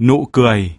nụ cười.